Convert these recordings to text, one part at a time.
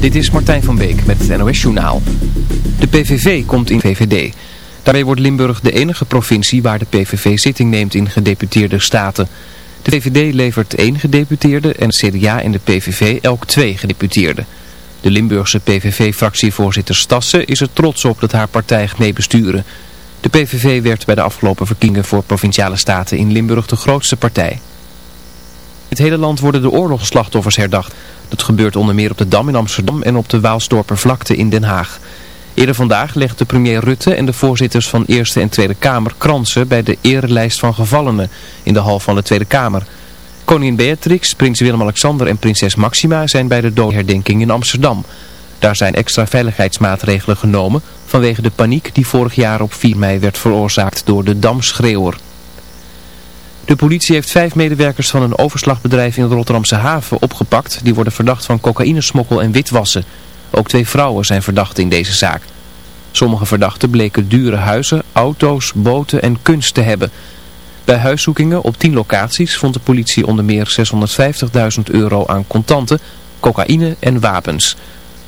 Dit is Martijn van Beek met het NOS Journaal. De PVV komt in VVD. Daarmee wordt Limburg de enige provincie waar de PVV zitting neemt in gedeputeerde staten. De VVD levert één gedeputeerde en CDA en de PVV elk twee gedeputeerden. De Limburgse PVV-fractievoorzitter Stassen is er trots op dat haar partij mee besturen. De PVV werd bij de afgelopen verkiezingen voor provinciale staten in Limburg de grootste partij. In het hele land worden de oorlogsslachtoffers herdacht. Dat gebeurt onder meer op de Dam in Amsterdam en op de Waalsdorpervlakte in Den Haag. Eerder vandaag legden premier Rutte en de voorzitters van Eerste en Tweede Kamer kransen bij de erelijst van gevallenen in de hal van de Tweede Kamer. Koningin Beatrix, prins Willem-Alexander en prinses Maxima zijn bij de doodherdenking in Amsterdam. Daar zijn extra veiligheidsmaatregelen genomen vanwege de paniek die vorig jaar op 4 mei werd veroorzaakt door de Damschreeuwer. De politie heeft vijf medewerkers van een overslagbedrijf in de Rotterdamse haven opgepakt. Die worden verdacht van cocaïnesmokkel en witwassen. Ook twee vrouwen zijn verdachten in deze zaak. Sommige verdachten bleken dure huizen, auto's, boten en kunst te hebben. Bij huiszoekingen op tien locaties vond de politie onder meer 650.000 euro aan contanten, cocaïne en wapens.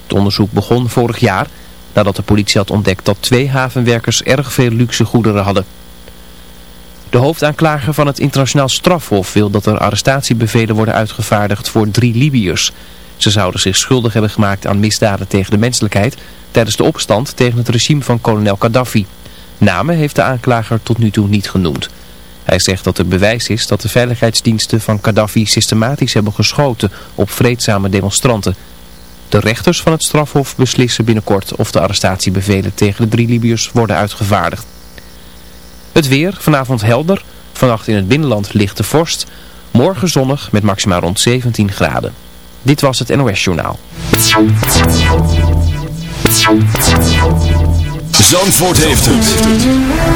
Het onderzoek begon vorig jaar nadat de politie had ontdekt dat twee havenwerkers erg veel luxe goederen hadden. De hoofdaanklager van het internationaal strafhof wil dat er arrestatiebevelen worden uitgevaardigd voor drie Libiërs. Ze zouden zich schuldig hebben gemaakt aan misdaden tegen de menselijkheid tijdens de opstand tegen het regime van kolonel Gaddafi. Namen heeft de aanklager tot nu toe niet genoemd. Hij zegt dat er bewijs is dat de veiligheidsdiensten van Gaddafi systematisch hebben geschoten op vreedzame demonstranten. De rechters van het strafhof beslissen binnenkort of de arrestatiebevelen tegen de drie Libiërs worden uitgevaardigd. Het weer, vanavond helder, vannacht in het binnenland lichte vorst, morgen zonnig met maximaal rond 17 graden. Dit was het NOS Journaal. Zandvoort heeft het.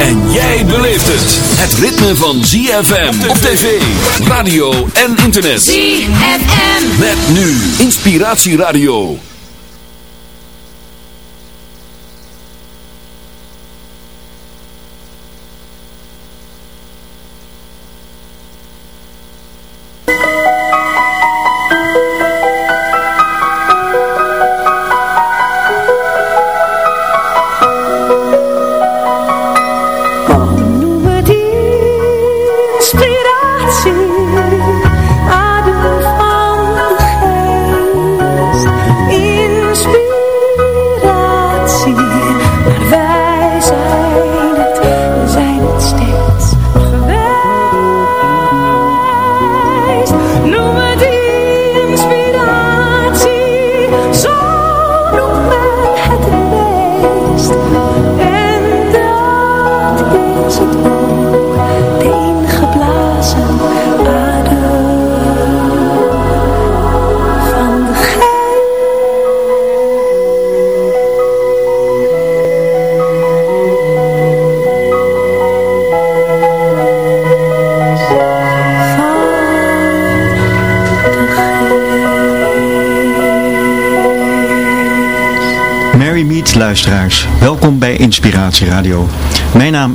En jij beleeft het. Het ritme van ZFM op tv, radio en internet. ZFM. Met nu Inspiratieradio.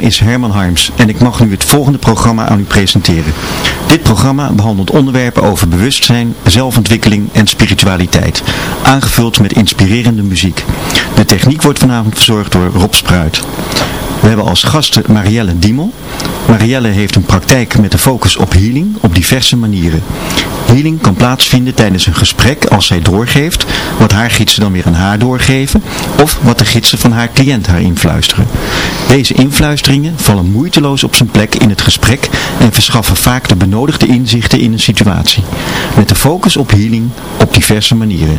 Is Herman Harms en ik mag nu het volgende programma aan u presenteren. Dit programma behandelt onderwerpen over bewustzijn, zelfontwikkeling en spiritualiteit, aangevuld met inspirerende muziek. De techniek wordt vanavond verzorgd door Rob Spruit. We hebben als gasten Marielle Diemel. Marielle heeft een praktijk met de focus op healing op diverse manieren. Healing kan plaatsvinden tijdens een gesprek als zij doorgeeft wat haar gidsen dan weer aan haar doorgeven of wat de gidsen van haar cliënt haar influisteren. Deze influisteringen vallen moeiteloos op zijn plek in het gesprek en verschaffen vaak de benodigde inzichten in een situatie. Met de focus op healing op diverse manieren.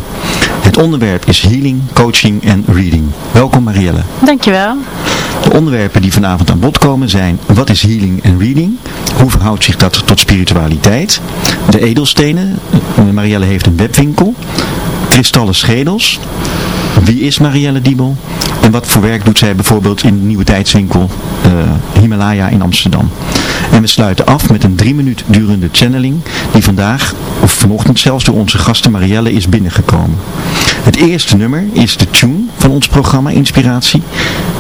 Het onderwerp is healing, coaching en reading. Welkom Marielle. Dankjewel. De onderwerpen die vanavond aan bod komen zijn wat is healing en reading? Hoe verhoudt zich dat tot spiritualiteit? De edelstenen. Eh, Marielle heeft een webwinkel. Kristallen schedels. Wie is Marielle Diebel? En wat voor werk doet zij bijvoorbeeld in de Nieuwe Tijdswinkel eh, Himalaya in Amsterdam? En we sluiten af met een drie minuut durende channeling die vandaag, of vanochtend zelfs door onze gasten Marielle is binnengekomen. Het eerste nummer is de tune van ons programma Inspiratie.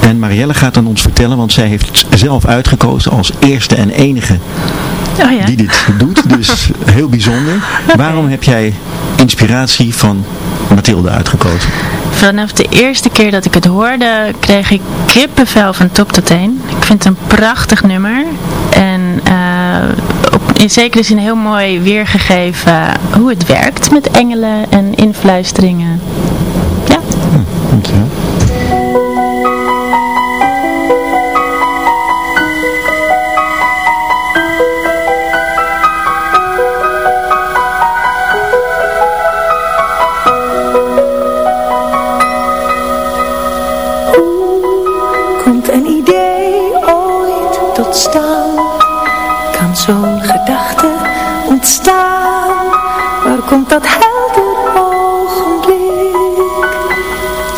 En Marielle gaat aan ons vertellen, want zij heeft zelf uitgekozen als eerste en enige Oh ja. die dit doet. Dus heel bijzonder. Waarom heb jij inspiratie van Mathilde uitgekozen? Vanaf de eerste keer dat ik het hoorde, kreeg ik kippenvel van top tot teen. Ik vind het een prachtig nummer. En uh, op, in zekere zin heel mooi weergegeven hoe het werkt met engelen en influisteringen. Ja. Hm, okay. komt dat helder ogenblik,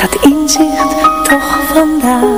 dat inzicht toch vandaan,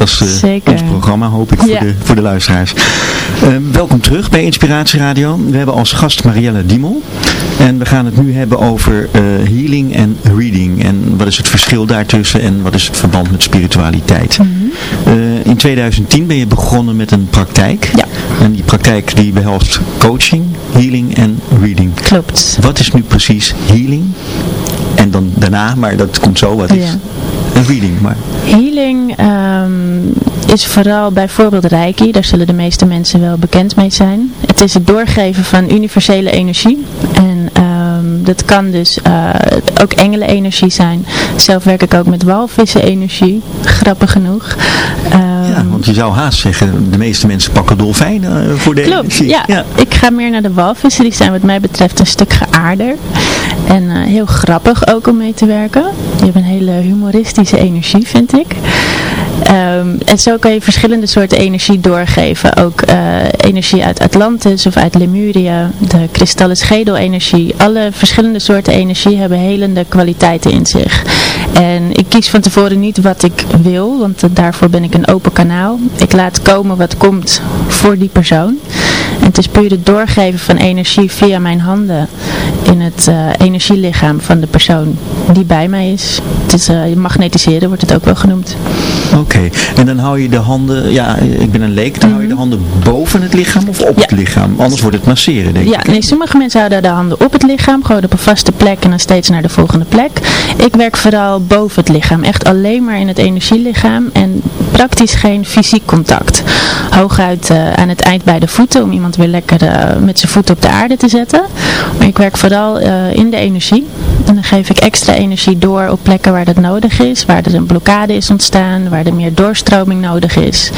net als uh, ons programma, hoop ik, voor, de, voor de luisteraars. Uh, welkom terug bij Inspiratie Radio. We hebben als gast Marielle Diemel. En we gaan het nu hebben over healing en reading. En wat is het verschil daartussen en wat is het verband met spiritualiteit. Mm in 2010 ben je begonnen met een praktijk. Ja. En die praktijk die behelst coaching, healing en reading. Klopt. Wat is nu precies healing en dan daarna, maar dat komt zo, wat is een reading? Maar... Healing is vooral bijvoorbeeld Reiki, daar zullen de meeste mensen wel bekend mee zijn. Het is het doorgeven van universele energie en um, dat kan dus uh, ook engelenenergie zijn. Zelf werk ik ook met walvissen-energie, grappig genoeg. Um, ja, want je zou haast zeggen, de meeste mensen pakken dolfijnen uh, voor de klopt, energie. Ja. ja. ik ga meer naar de walvissen, die zijn wat mij betreft een stuk geaarder. En uh, heel grappig ook om mee te werken. Die hebben een hele humoristische energie, vind ik. Ehm, en zo kan je verschillende soorten energie doorgeven. Ook eh, energie uit Atlantis of uit Lemuria, de kristallen schedelenergie. Alle verschillende soorten energie hebben helende kwaliteiten in zich. En ik kies van tevoren niet wat ik wil, want daarvoor ben ik een open kanaal. Ik laat komen wat komt voor die persoon. En het is puur het doorgeven van energie via mijn handen in het uh, energielichaam van de persoon die bij mij is. Het is uh, magnetiseren wordt het ook wel genoemd. Oké, en dan hou je de handen, ja ik ben een leek, dan hou je de handen boven het lichaam of op het lichaam? Anders wordt het masseren denk ja, ik. Ja, nee, sommige mensen houden de handen op het lichaam, gewoon op een vaste plek en dan steeds naar de volgende plek. Ik werk vooral boven het lichaam, echt alleen maar in het energielichaam en praktisch geen fysiek contact. Hooguit uh, aan het eind bij de voeten om iemand weer lekker met zijn voeten op de aarde te zetten. Maar ik werk vooral in de energie. En dan geef ik extra energie door op plekken waar dat nodig is. Waar er een blokkade is ontstaan. Waar er meer doorstroming nodig is.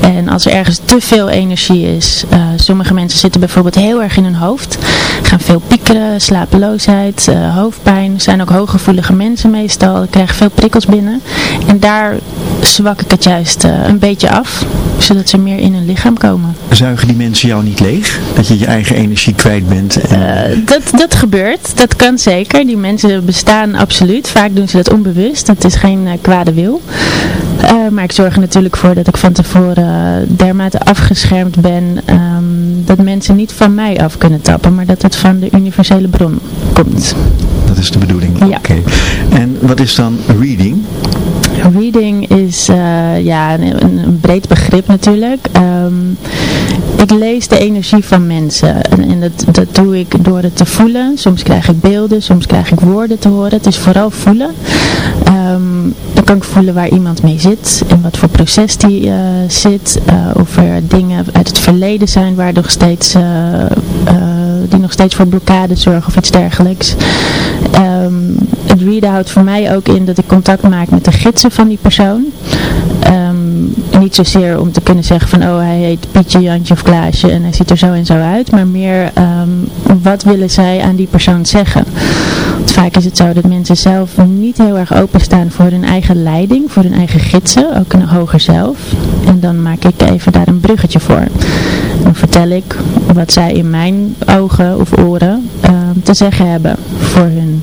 En als er ergens te veel energie is. Uh, sommige mensen zitten bijvoorbeeld heel erg in hun hoofd. Gaan veel piekeren, slapeloosheid, uh, hoofdpijn. Zijn ook hooggevoelige mensen meestal. Krijgen veel prikkels binnen. En daar zwak ik het juist uh, een beetje af. Zodat ze meer in hun lichaam komen. Zuigen die mensen jou niet leeg? Dat je je eigen energie kwijt bent? En... dat, dat gebeurt. Dat kan zeker. Die mensen bestaan absoluut. Vaak doen ze dat onbewust. Dat is geen kwade wil. Uh, maar ik zorg er natuurlijk voor dat ik van tevoren uh, dermate afgeschermd ben. Um, dat mensen niet van mij af kunnen tappen. Maar dat het van de universele bron komt. Dat is de bedoeling. Ja. Oké. Okay. En wat is dan reading? Reading is uh, ja, een, een, breed begrip natuurlijk. Um, ik lees de energie van mensen en, en dat, doe ik door het te voelen. Soms krijg ik beelden, soms krijg ik woorden te horen. Het is vooral voelen. Um, dan kan ik voelen waar iemand mee zit en wat voor proces die uh, zit. Uh, of er dingen uit het verleden zijn waar nog steeds, die nog steeds voor blokkade zorgen of iets dergelijks. Um, het readen houdt voor mij ook in dat ik contact maak met de gidsen van die persoon. Um, niet zozeer om te kunnen zeggen van oh hij heet Pietje, Jantje of Klaasje en hij ziet er zo en zo uit. Maar meer um, wat willen zij aan die persoon zeggen. Want vaak is het zo dat mensen zelf niet heel erg openstaan voor hun eigen leiding, voor hun eigen gidsen, ook een hoger zelf. En dan maak ik even daar een bruggetje voor. Dan vertel ik wat zij in mijn ogen of oren um, te zeggen hebben voor hun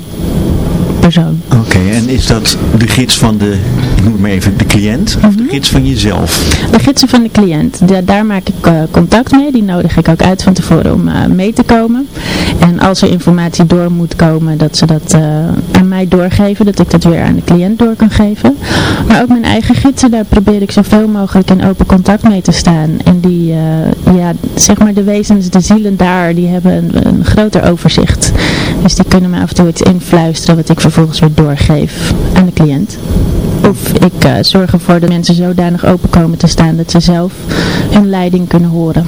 persoon. Oké, okay, en is dat de gids van de, ik noem het maar even, de cliënt of mm -hmm. de gids van jezelf? De gidsen van de cliënt, da daar maak ik uh, contact mee, die nodig ik ook uit van tevoren om uh, mee te komen. En als er informatie door moet komen, dat ze dat uh, aan mij doorgeven, dat ik dat weer aan de cliënt door kan geven. Maar ook mijn eigen gidsen, daar probeer ik zoveel mogelijk in open contact mee te staan. En die, ja, zeg maar de wezens, de zielen daar, die hebben een, een groter overzicht. Dus die kunnen me af en toe iets influisteren wat ik vervolgens weer doorgeef aan de cliënt. Of ik uh, zorg ervoor dat mensen zodanig open komen te staan dat ze zelf hun leiding kunnen horen.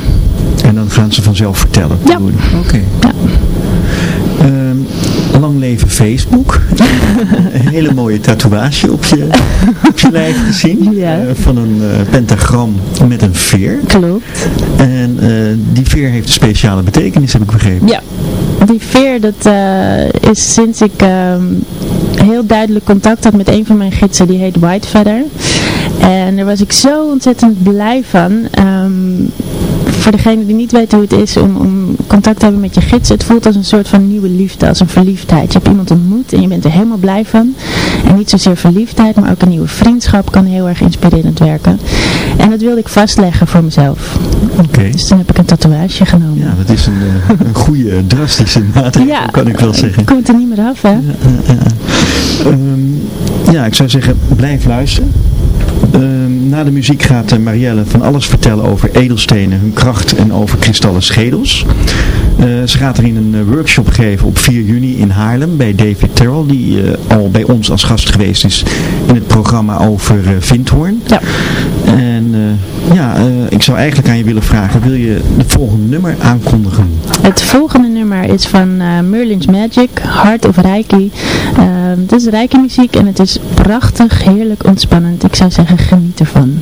En dan gaan ze vanzelf vertellen? Ja. Oké. Okay. Ja. Um, lang leven Facebook. een hele mooie tatoeage op je, op je lijf gezien. Ja. Uh, van een uh, pentagram met een veer. Klopt. En uh, die veer heeft een speciale betekenis, heb ik begrepen. Ja. Die veer, dat is sinds ik um, heel duidelijk contact had met een van mijn gidsen, die heet White Feather. En daar was ik zo ontzettend blij van. Um, voor degene die niet weten hoe het is om, om contact te hebben met je gids, het voelt als een soort van nieuwe liefde, als een verliefdheid. Je hebt iemand ontmoet en je bent er helemaal blij van. En niet zozeer verliefdheid, maar ook een nieuwe vriendschap kan heel erg inspirerend werken. En dat wilde ik vastleggen voor mezelf. Okay. Dus toen heb ik een tatoeage genomen. Ja, dat is een, een goede, drastische maatregel, ja, kan ik wel zeggen. komt er niet meer af, hè? Ja, uh, um, ja ik zou zeggen, blijf luisteren. Uh, na de muziek gaat uh, Marielle van alles vertellen over edelstenen, hun kracht en over kristallen schedels. Uh, ze gaat er in een uh, workshop geven op 4 juni in Haarlem bij David Terrell, die al bij ons als gast geweest is in het programma over Vindhoorn. Ja. En ja, ik zou eigenlijk aan je willen vragen, wil je het volgende nummer aankondigen? Het volgende nummer is van Merlin's Magic, Heart of Reiki. Het is Reiki muziek en het is prachtig, heerlijk ontspannend. Ik zou zeggen, geniet ervan.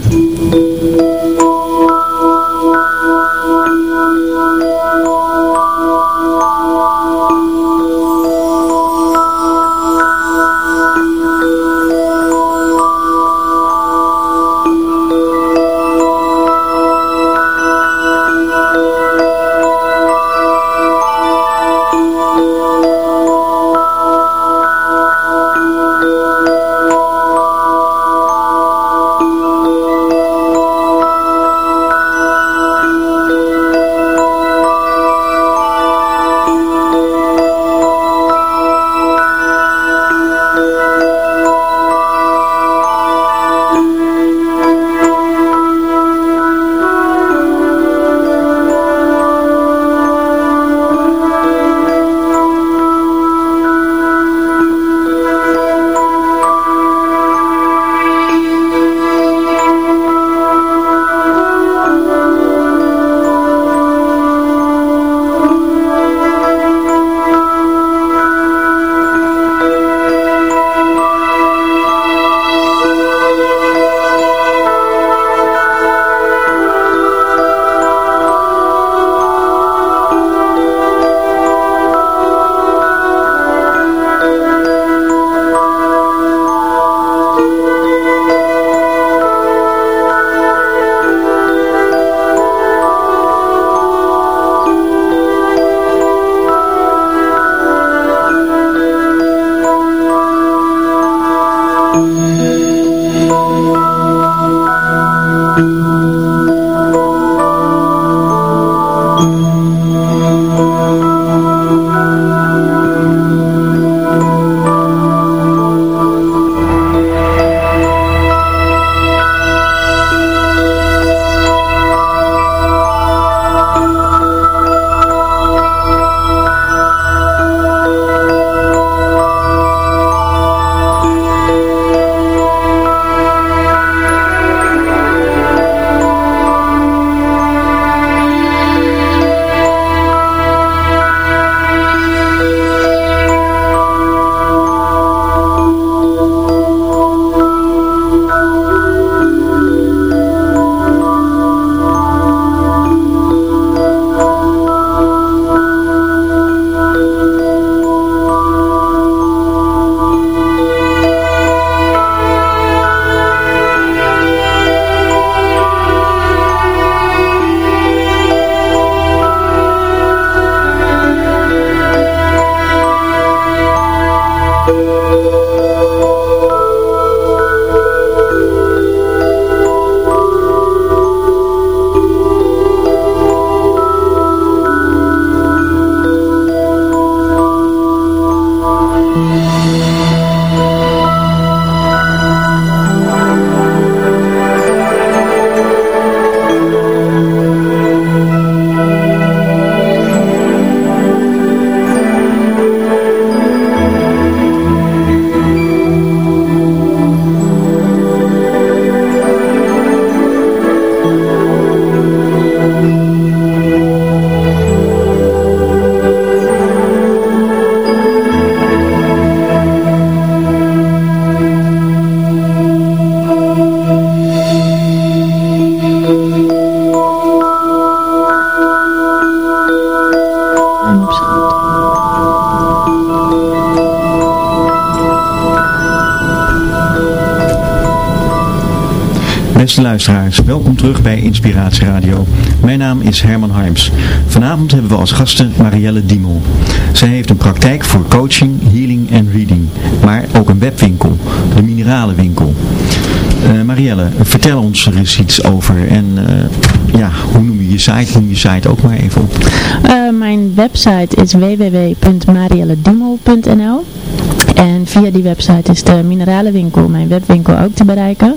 Terug bij Inspiratie Radio. Mijn naam is Herman Harms. Vanavond hebben we als gasten Marielle Diemel. Zij heeft een praktijk voor coaching, healing en reading, maar ook een webwinkel, de Mineralenwinkel. Uh, Marielle, vertel ons er eens iets over en uh, ja, hoe noem je je site? Noem je site ook maar even op. Uh, mijn website is www.mariellediemel.nl en via die website is de mineralenwinkel, mijn webwinkel, ook te bereiken.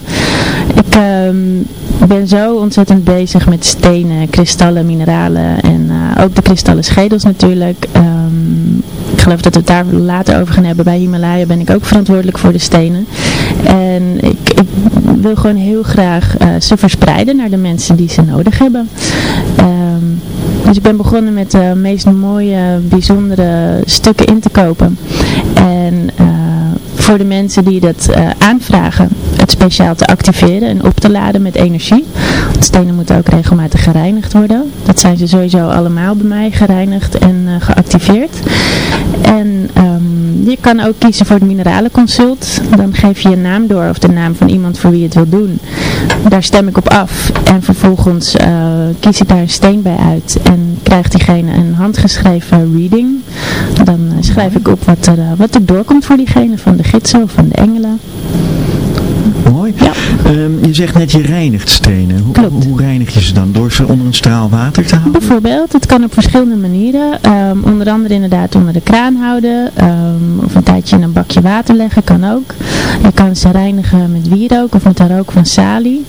Ik um, ben zo ontzettend bezig met stenen, kristallen, mineralen en uh, ook de kristallen schedels natuurlijk. Um, ik geloof dat we het daar later over gaan hebben. Bij Himalaya ben ik ook verantwoordelijk voor de stenen. En ik, ik wil gewoon heel graag uh, ze verspreiden naar de mensen die ze nodig hebben. Um, dus ik ben begonnen met de meest mooie, bijzondere stukken in te kopen. En uh, voor de mensen die dat uh, aanvragen, het speciaal te activeren en op te laden met energie. Want stenen moeten ook regelmatig gereinigd worden. Dat zijn ze sowieso allemaal bij mij gereinigd en geactiveerd. En je kan ook kiezen voor het mineralenconsult. Dan geef je je naam door of de naam van iemand voor wie je het wil doen. Daar stem ik op af. En vervolgens uh, kies ik daar een steen bij uit. En krijgt diegene een handgeschreven reading. Dan uh, schrijf ik op wat er, uh, wat er doorkomt voor diegene van de gidsen of van de engelen. Mooi. Ja. Um, je zegt net je reinigt stenen. Hoe, Klopt. hoe reinig je ze dan? Door ze onder een straal water te houden? Bijvoorbeeld, het kan op verschillende manieren. Um, onder andere inderdaad onder de kraan houden. Um, of een tijdje in een bakje water leggen, kan ook. Je kan ze reinigen met wierook of met de rook van salie.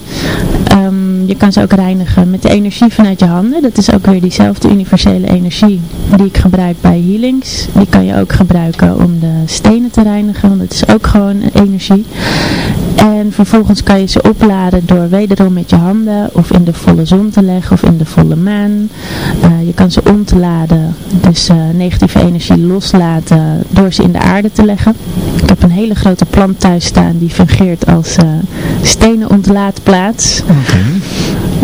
je kan ze ook reinigen met de energie vanuit je handen. Dat is ook weer diezelfde universele energie die ik gebruik bij healings. Die kan je ook gebruiken om de stenen te reinigen, want het is ook gewoon energie. En vervolgens kan je ze opladen door wederom met je handen of in de volle zon te leggen of in de volle maan. Uh, je kan ze om te laden, dus uh, negatieve energie loslaten door ze in de aarde te leggen. Ik heb een hele grote plant thuis staan die fungeert als uh, stenen ontlaatplaats. Okay.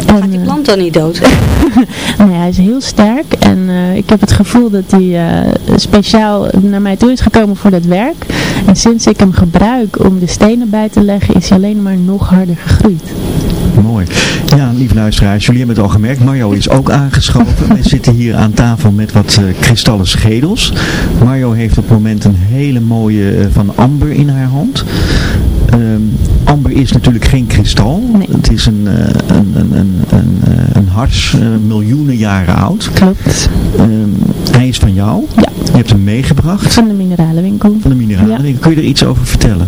Gaat die plant dan niet dood? nee, hij is heel sterk en uh, ik heb het gevoel dat hij uh, speciaal naar mij toe is gekomen voor dat werk. En sinds ik hem gebruik om de stenen bij te leggen, is hij alleen maar nog harder gegroeid. Mooi. Ja, lieve luisteraars, jullie hebben het al gemerkt. Mario is ook aangeschoven. Wij zitten hier aan tafel met wat uh, kristallen schedels. Mario heeft op het moment een hele mooie uh, van amber in haar hand. Um, amber is natuurlijk geen kristal. Nee. Het is een, uh, een, een, een, een, een hars, miljoenen jaren oud. Klopt. Um, hij is van jou. Ja. Je hebt hem meegebracht. Van de mineralenwinkel. Van de mineralenwinkel. Ja. Kun je er iets over vertellen?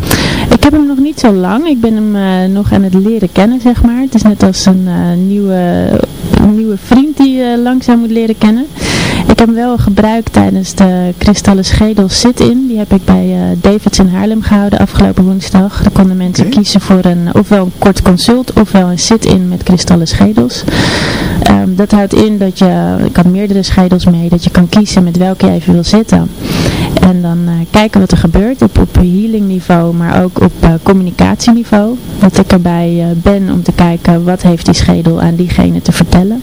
Ik heb hem nog niet zo lang. Ik ben hem uh, nog aan het leren kennen, zeg maar. Het is net als een uh, nieuwe, een nieuwe vriend die je uh, langzaam moet leren kennen. Ik heb hem wel gebruikt tijdens de kristallen schedel sit-in. Die heb ik bij Davids in Haarlem gehouden afgelopen woensdag. Daar konden mensen okay. kiezen voor een, ofwel een kort consult ofwel een sit-in met kristallen schedels. Um, dat houdt in dat je, ik had meerdere schedels mee, dat je kan kiezen met welke je even wil zitten. En dan uh, kijken wat er gebeurt op, op healing niveau, maar ook op uh, communicatieniveau. Dat ik erbij uh, ben om te kijken wat heeft die schedel aan diegene te vertellen.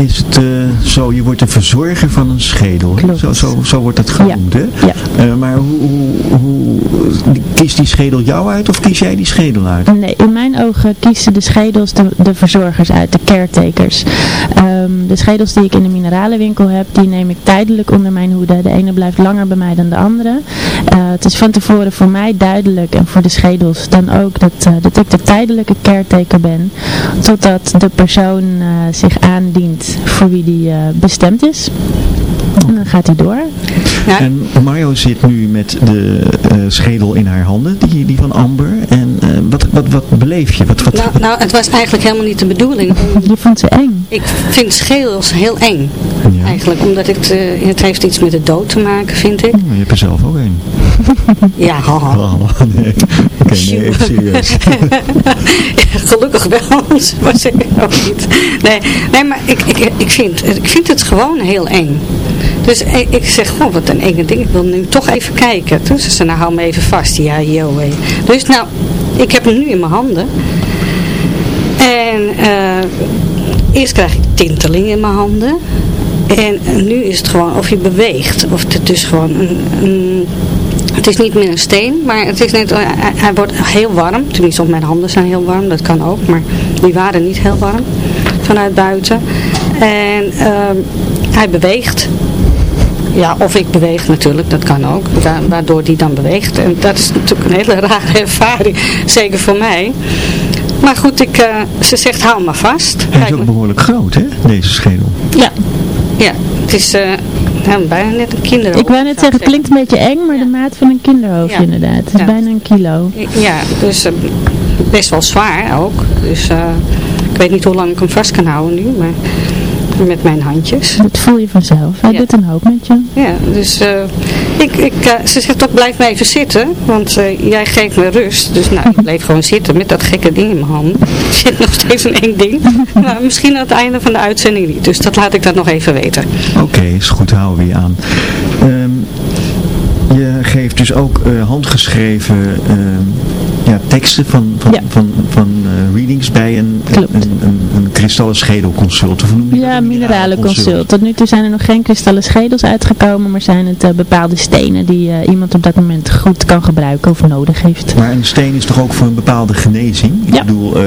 Is het zo, je wordt een verzorger van een schedel. Zo, zo, zo wordt dat genoemd, ja. hè? Ja. maar hoe, hoe, hoe, kiest die schedel jou uit of kies jij die schedel uit? Nee, in mijn ogen kiezen de schedels de, de verzorgers uit, de caretakers. Um, de schedels die ik in de mineralenwinkel heb, die neem ik tijdelijk onder mijn hoede. De ene blijft langer bij mij dan de andere. Uh, het is van tevoren voor mij duidelijk en voor de schedels dan ook dat, uh, dat ik de tijdelijke caretaker ben. Totdat de persoon uh, zich aandient voor wie die bestemd is. En dan gaat hij door. Ja. En Mario zit nu met de schedel in haar handen, die, die van Amber. En wat, wat, wat beleef je? Wat, wat, nou, nou, het was eigenlijk helemaal niet de bedoeling. Je vond ze eng? Ik vind schedels heel eng. Ja. Eigenlijk, omdat het, uh, het heeft iets met de dood te maken, vind ik. Oh, je hebt er zelf ook een. ja, haha. Oh, nee. Oké, okay, nee, serieus. ja, gelukkig wel, maar zeker ook niet. Nee, nee maar ik, ik, ik, vind, ik vind het gewoon heel eng. Dus ik, ik zeg, oh wat een enge ding, ik wil nu toch even kijken. Toen zei ze, nou hou me even vast, ja joh. Dus nou, ik heb hem nu in mijn handen. En uh, eerst krijg ik tinteling in mijn handen. En, en nu is het gewoon of je beweegt. Of het is gewoon een, Het is niet meer een steen, maar het is net, hij, hij wordt heel warm. Tenminste, mijn handen zijn heel warm, dat kan ook. Maar die waren niet heel warm vanuit buiten. En ehm, hij beweegt. Ja, of ik beweeg natuurlijk, dat kan ook. Waardoor die dan beweegt. En dat is natuurlijk een hele rare ervaring. Zeker voor mij. Maar goed, ik, eh, ze zegt hou maar vast. Hij is ook behoorlijk groot, hè, deze schedel? Ja, ja het is uh, bijna net een kinderhoofd. Ik wou net zeggen, het klinkt een beetje eng, maar de maat van een kinderhoofd inderdaad. Het is bijna een kilo. Ja, dus uh, best wel zwaar ook. Dus ik weet niet hoe lang ik hem vast kan houden nu, maar met mijn handjes. Dat voel je vanzelf. Hij doet een hoop met je. Ja, dus uh, ik, ik, uh, ze zegt ook blijf maar even zitten, want uh, jij geeft me rust. Dus nou, ik bleef gewoon zitten met dat gekke ding in mijn hand. Ik zit nog steeds in één ding. maar misschien aan het einde van de uitzending niet. Dus dat laat ik dan nog even weten. Oké, okay, is goed, houden we je aan. Um, je geeft dus ook handgeschreven... Ja, teksten van, van, van, van uh, readings bij een, een, een, een kristallen schedelconsult. Of noem je ja, consult. Tot nu toe zijn er nog geen kristallen schedels uitgekomen, maar zijn het uh, bepaalde stenen die uh, iemand op dat moment goed kan gebruiken of nodig heeft. Maar een steen is toch ook voor een bepaalde genezing? Ik ja. bedoel,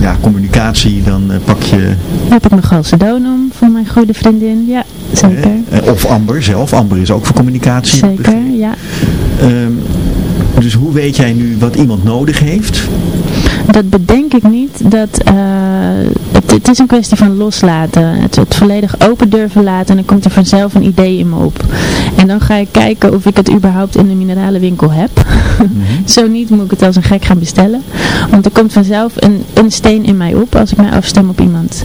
ja, communicatie, dan pak je... Dan heb ik nog chalcedonum voor mijn goede vriendin, ja, zeker. of amber zelf, amber is ook voor communicatie. Zeker, ja. Um, dus hoe weet jij nu wat iemand nodig heeft? Dat bedenk ik niet. Dat, uh, het, is een kwestie van loslaten. Het, het, volledig open durven laten. En dan komt er vanzelf een idee in me op. En dan ga ik kijken of ik het überhaupt in de mineralenwinkel heb. Mm -hmm. Zo niet moet ik het als een gek gaan bestellen. Want er komt vanzelf een, een steen in mij op als ik mij afstem op iemand.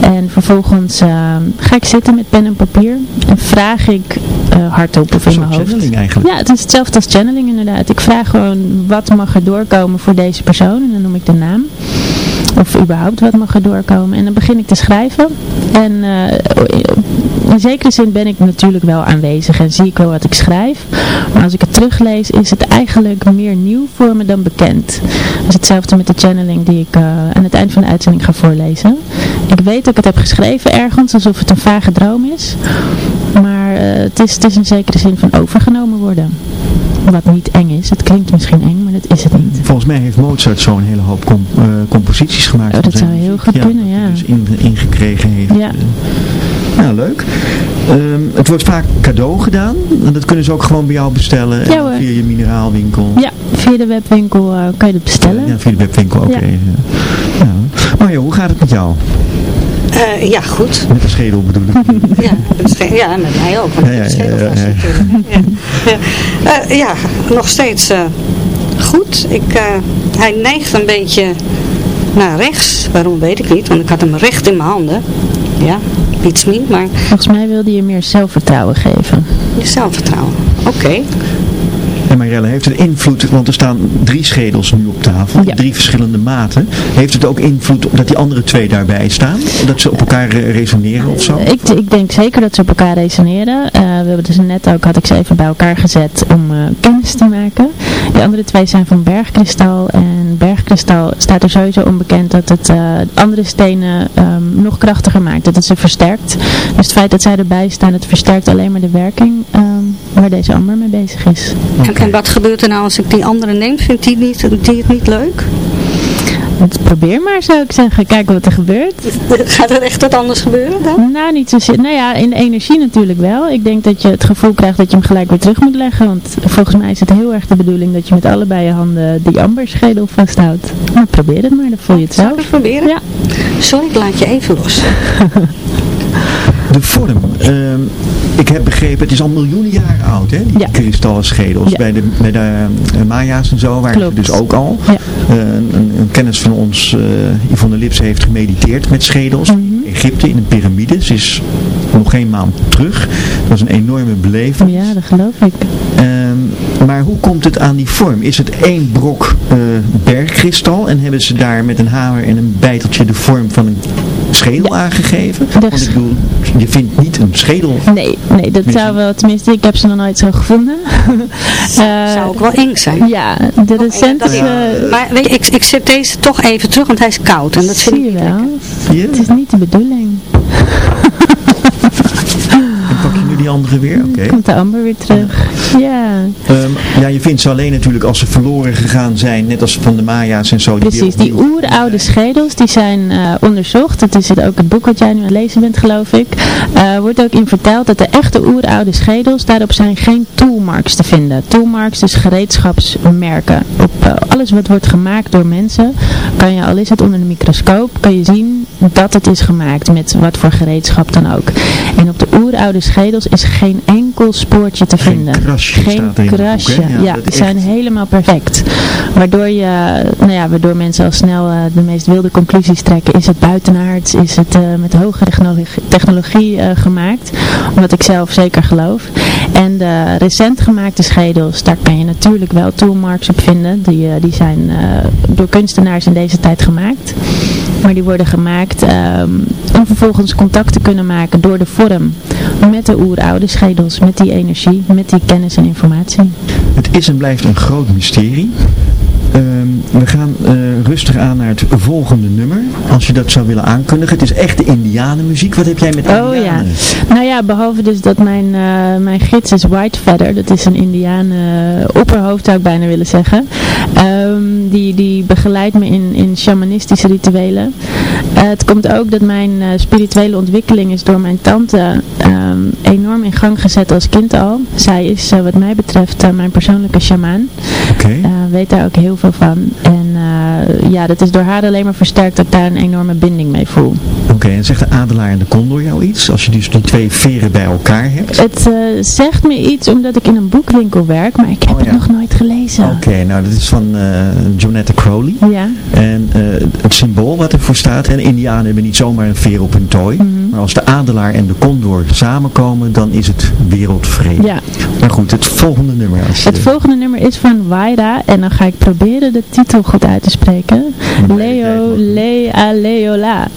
En vervolgens uh, ga ik zitten met pen en papier. En vraag ik uh, hardop of in mijn hoofd. channeling eigenlijk? Ja, het is hetzelfde als channeling inderdaad. Ik vraag gewoon wat mag er doorkomen voor deze persoon. En dan noem ik de naam. Of überhaupt wat mag er doorkomen. En dan begin ik te schrijven. En uh, in zekere zin ben ik natuurlijk wel aanwezig en zie ik wel wat ik schrijf. Maar als ik het teruglees is het eigenlijk meer nieuw voor me dan bekend. Dat is hetzelfde met de channeling die ik uh, aan het eind van de uitzending ga voorlezen. Ik weet dat ik het heb geschreven ergens, alsof het een vage droom is. Maar het, is, het is in zekere zin van overgenomen worden. Wat niet eng is. Het klinkt misschien eng, maar dat is het niet. Volgens mij heeft Mozart zo'n hele hoop uh, composities gemaakt. Oh, dat zou heel goed ja, kunnen, ja. Dus in, ingekregen heeft. Ja. Nou, leuk. Um, het wordt vaak cadeau gedaan. En dat kunnen ze ook gewoon bij jou bestellen. Ja, via je mineraalwinkel. Ja, via de webwinkel uh, kan je dat bestellen. Ja, via de webwinkel, oké. Okay. Ja. Ja. Mario, hoe gaat het met jou? Uh, ja, goed. Met de schedel bedoel ik. ja, met ja, met mij ook. Ja, ja, ja, ja, ja. ja. Uh, ja nog steeds uh, goed. Ik, hij neigt een beetje naar rechts. Waarom weet ik niet, want ik had hem recht in mijn handen. Ja, iets niet, maar... Volgens mij wilde je meer zelfvertrouwen geven. Zelfvertrouwen, oké. Okay. Heeft het invloed, want er staan drie schedels nu op tafel, ja. drie verschillende maten. Heeft het ook invloed dat die andere twee daarbij staan? Dat ze op elkaar resoneren of zo? Ik, ik denk zeker dat ze op elkaar resoneren. Uh, we hebben dus net ook, had ik ze even bij elkaar gezet om uh, kennis te maken. De andere twee zijn van bergkristal en bergkristal staat er sowieso onbekend dat het uh, andere stenen um, nog krachtiger maakt, dat het ze versterkt. Dus het feit dat zij erbij staan, het versterkt alleen maar de werking waar deze amber mee bezig is. En, en wat gebeurt er nou als ik die andere neem? Vindt die, niet, die het niet leuk? Probeer maar zou ik zeggen. Kijk wat er gebeurt. Gaat er echt wat anders gebeuren dan? Nou, niet zozeer. Nou ja, in de energie natuurlijk wel. Ik denk dat je het gevoel krijgt dat je hem gelijk weer terug moet leggen. Want volgens mij is het heel erg de bedoeling dat je met allebei je handen die amberschedel vasthoudt. Maar probeer het maar, dan voel je het zelf. Zal ik proberen? Ja. Sorry, ik laat je even los. De vorm. Uh, ik heb begrepen, het is al miljoenen jaren oud, hè? Die ja. kristallen schedels. Ja. Bij de, bij de uh, Maya's en zo waren ze dus ook al. Ja. Uh, een, een, kennis van ons, uh, Yvonne Lips, heeft gemediteerd met schedels. Mhm. Egypte, in een piramide. Ze is nog geen maand terug. Dat was een enorme beleving. Ja, dat geloof ik. Ehm, maar hoe komt het aan die vorm? Is het één brok uh, bergkristal en hebben ze daar met een hamer en een bijteltje de vorm van een schedel Ja. aangegeven? De- Want ik bedoel, je vindt niet een schedel. Nee, nee, dat zou wel, tenminste, ik heb ze nog nooit zo gevonden. Eh, Zou ook wel eng zijn. Ja, de recent Dat- is... eh, Maar weet je, ik, ik zet deze toch even terug, want hij is koud. En dat vind zie ik je wel. Het is niet de bedoeling. En pak je nu die andere weer? Oké. Komt de amber weer terug. Ja. Ehm, ja, je vindt ze alleen natuurlijk als ze verloren gegaan zijn, net als van de Maya's en zo. Precies, die oeroude schedels die zijn uh, onderzocht. Dat is het ook het boek wat jij nu aan het lezen bent geloof ik. Uh, wordt ook in verteld dat de echte oeroude schedels, daarop zijn geen toolmarks te vinden. Toolmarks dus gereedschapsmerken. Op uh, alles wat wordt gemaakt door mensen, kan je, al is het onder de microscoop, kan je zien dat het is gemaakt met wat voor gereedschap dan ook. En op de oeroude schedels is geen enkel spoortje te vinden. geen krasje. ja, ja die zijn helemaal perfect. Waardoor, je, nou ja, waardoor mensen al snel uh, de meest wilde conclusies trekken. Is het buitenaards? Is het uh, met hoge technologie, technologie uh, gemaakt? Wat ik zelf zeker geloof. En de recent gemaakte schedels, daar kan je natuurlijk wel toolmarks op vinden. Die, die zijn door kunstenaars in deze tijd gemaakt. Maar die worden gemaakt om vervolgens contact te kunnen maken door de vorm met de oeroude schedels, met die energie, met die kennis en informatie. Het is en blijft een groot mysterie. We gaan uh, rustig aan naar het volgende nummer. Als je dat zou willen aankondigen. Het is echt de indianenmuziek. Wat heb jij met indianen? Oh ja. Nou ja, behalve dus dat mijn, uh, mijn gids is White Feather. Dat is een indianen uh, opperhoofd zou ik bijna willen zeggen. Um, die, die begeleidt me in, in shamanistische rituelen. het komt ook dat mijn spirituele ontwikkeling is door mijn tante um, enorm in gang gezet als kind al. Zij is wat mij betreft mijn persoonlijke shamaan. Okay. weet daar ook heel veel van. En uh, ja, dat is door haar alleen maar versterkt dat ik daar een enorme binding mee voel. Oké, okay, en zegt de adelaar en de condor jou iets? Als je dus die twee veren bij elkaar hebt? Het uh, zegt me iets omdat ik in een boekwinkel werk, maar ik heb oh, ja. het nog nooit gelezen. Oké, okay, nou dat is van uh, Jonetta Crowley. Ja. En het symbool wat ervoor staat, en indianen hebben niet zomaar een veer op hun tooi. Mm -hmm. Maar als de adelaar en de condor samenkomen, dan is het wereldvrede. Ja. Maar goed, het volgende nummer. Als het volgende nummer is van Waira en dan ga ik proberen de titel goed uit te spreken. Leo, Lea, Leola.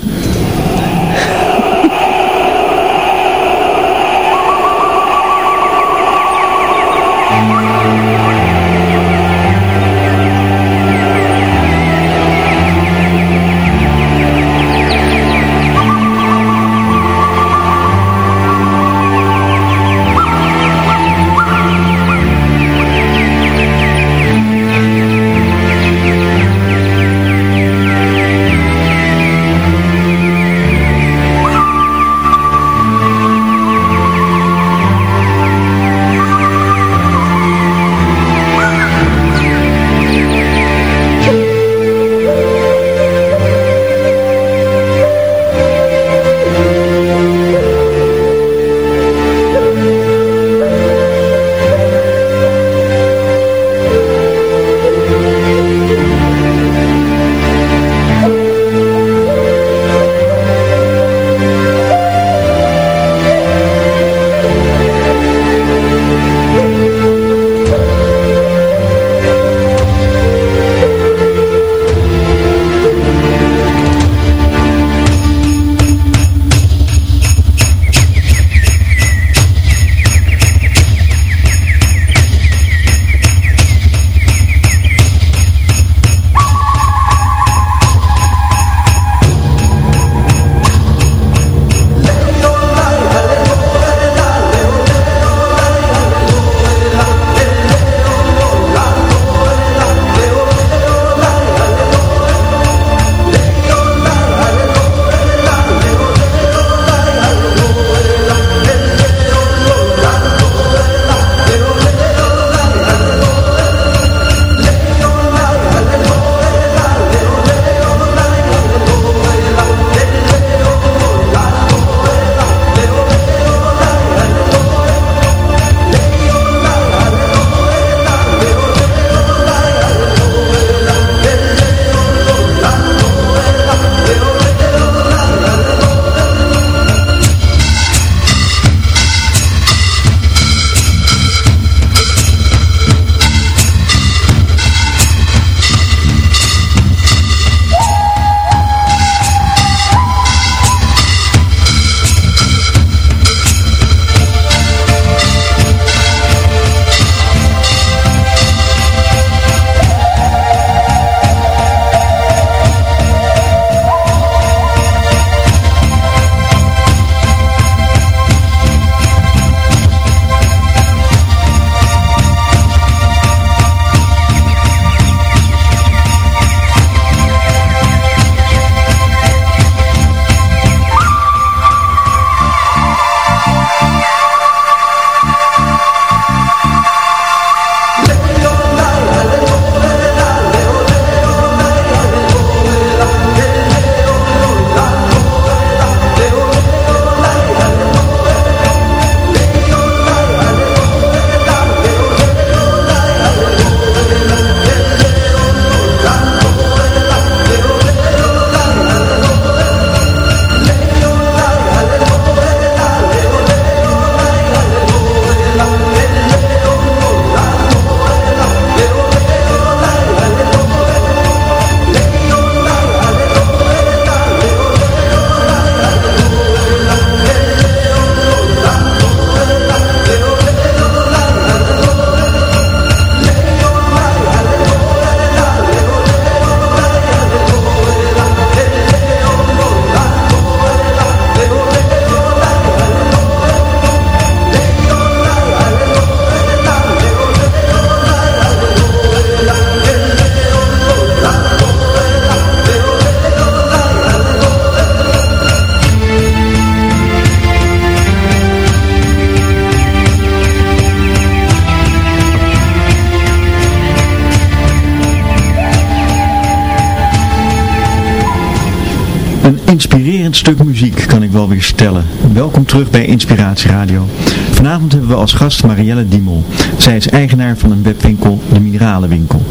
Stellen. Welkom terug bij Inspiratie Radio. Vanavond hebben we als gast Marielle Diemel. Zij is eigenaar van een webwinkel, de Mineralenwinkel.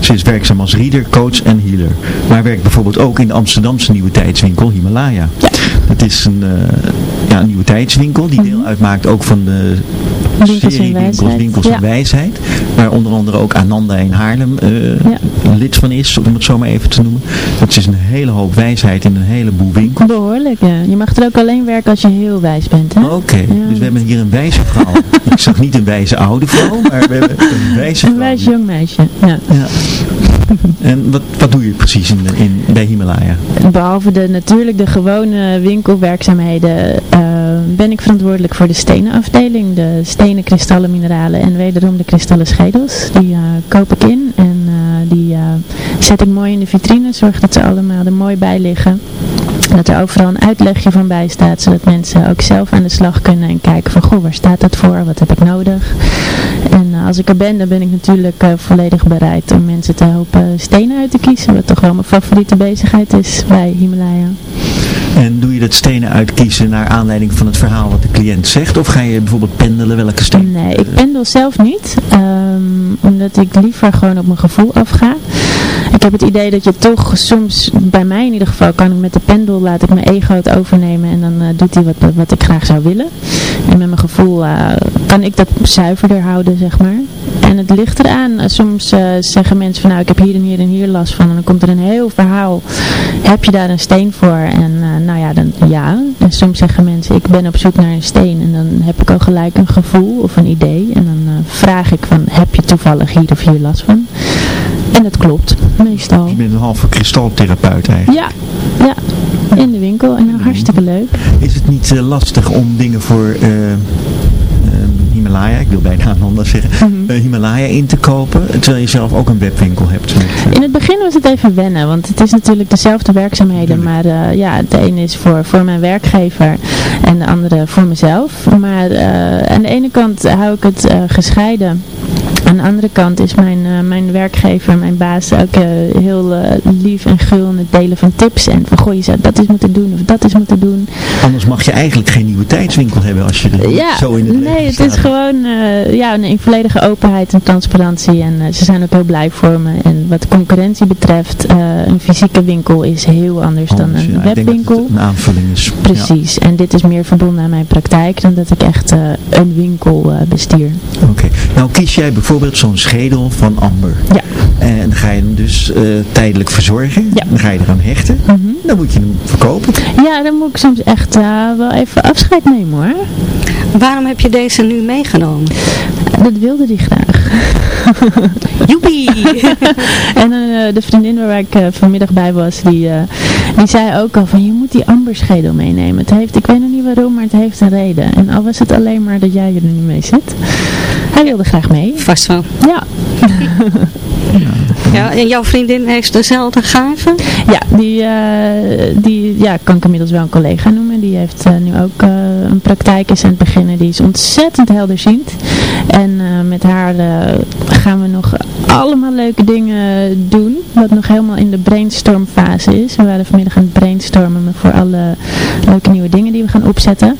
Ze is werkzaam als reader, coach en healer. Maar werkt bijvoorbeeld ook in de Amsterdamse nieuwe tijdswinkel Himalaya. Ja. Dat is een, uh, ja, een nieuwe tijdswinkel die deel uitmaakt ook van de Winkels serie en winkels en Ja. Wijsheid. Waar onder andere ook Ananda in Haarlem eh, Ja. lid van is, om het zo maar even te noemen. Dat is een hele hoop wijsheid in een heleboel winkels. Behoorlijk, ja. Je mag er ook alleen werken als je heel wijs bent, hè? Oké, Ja. dus we hebben hier een wijze vrouw. Ik zag niet een wijze oude vrouw, maar we hebben een wijze Een vrouw. wijs jong meisje, ja. Ja. En wat, wat doe je precies in, in, bij Himalaya? Behalve de, natuurlijk de gewone winkelwerkzaamheden eh, ben ik verantwoordelijk voor de stenenafdeling. De stenen, kristallen, mineralen en wederom de kristallen schedels. Die eh, koop ik in en eh, die eh, zet ik mooi in de vitrine. Zorg dat ze allemaal er mooi bij liggen. En dat er overal een uitlegje van bij staat, zodat mensen ook zelf aan de slag kunnen en kijken van, goh, waar staat dat voor? Wat heb ik nodig? En eh, als ik er ben, dan ben ik natuurlijk eh, volledig bereid om mensen te helpen stenen uit te kiezen, wat toch wel mijn favoriete bezigheid is bij Himalaya. En doe je dat stenen uitkiezen naar aanleiding van het verhaal wat de cliënt zegt? Of ga je bijvoorbeeld pendelen welke steen? Nee, ik pendel zelf niet, ehm, omdat ik liever gewoon op mijn gevoel afga. Ik heb het idee dat je toch soms, bij mij in ieder geval, kan ik met de pendel, laat ik mijn ego het overnemen en dan eh, doet hij wat, wat ik graag zou willen. En met mijn gevoel eh, kan ik dat zuiverder houden, zeg maar. En het ligt eraan, eh, soms zeggen mensen van nou ik heb hier en hier en hier last van en dan komt er een heel verhaal. Heb je daar een steen voor? En nou ja, dan ja. En soms zeggen mensen ik ben op zoek naar een steen en dan heb ik al gelijk een gevoel of een idee. En dan vraag ik van heb je toevallig hier of hier last van? En dat klopt, meestal. Je bent een halve kristaltherapeut eigenlijk. Ja, ja. In de winkel en hartstikke leuk. Is het niet eh, lastig om dingen voor eh, eh, Himalaya, ik wil bijna een ander zeggen, Mhm. Himalaya in te kopen, terwijl je zelf ook een webwinkel hebt? Met, In het begin was het even wennen, want het is natuurlijk dezelfde werkzaamheden, maar ja, de ene is voor, voor mijn werkgever en de andere voor mezelf. Maar aan de ene kant hou ik het gescheiden. Aan de andere kant is mijn, eh, mijn werkgever, mijn baas ook eh, heel eh, lief en gul in het delen van tips. En van goh, je zou dat eens moeten doen of dat eens moeten doen. Anders mag je eigenlijk geen nieuwe tijdswinkel hebben als je er Ja, zo in het nee, het is gewoon ja, een, volledige openheid en transparantie. En ze zijn ook heel blij voor me. En wat concurrentie betreft, eh, een fysieke winkel is heel anders dan een ja, ik denk dat webwinkel. het een aanvulling is. Ja. Precies, en dit is meer verbonden aan mijn praktijk dan dat ik echt eh, een winkel eh, bestier. Oké, nou kies jij bijvoorbeeld zo'n schedel van amber. Ja. En dan ga je hem dus eh, tijdelijk verzorgen. Ja. Dan ga je eraan hechten. Mhm. Dan moet je hem verkopen. Ja, dan moet ik soms echt eh, wel even afscheid nemen hoor. Waarom heb je deze nu meegenomen? Dat wilde hij graag. Joepie! En eh, de vriendin waar ik eh, vanmiddag bij was, die, eh, die zei ook al van je moet die amberschedel meenemen. Het heeft, ik weet nog niet waarom, maar het heeft een reden. En al was het alleen maar dat jij er nu mee zit. Hij wilde graag mee. Vast wel. Ja, Ja, en jouw vriendin heeft dezelfde gaven? ja die, eh, die ja, kan ik inmiddels wel een collega noemen. Die heeft eh, nu ook eh, een praktijk is aan het beginnen. Die is ontzettend helderziend. En met haar gaan we nog allemaal leuke dingen doen. Wat nog helemaal in de brainstormfase is. We waren vanmiddag aan het brainstormen voor alle leuke nieuwe dingen die we gaan opzetten.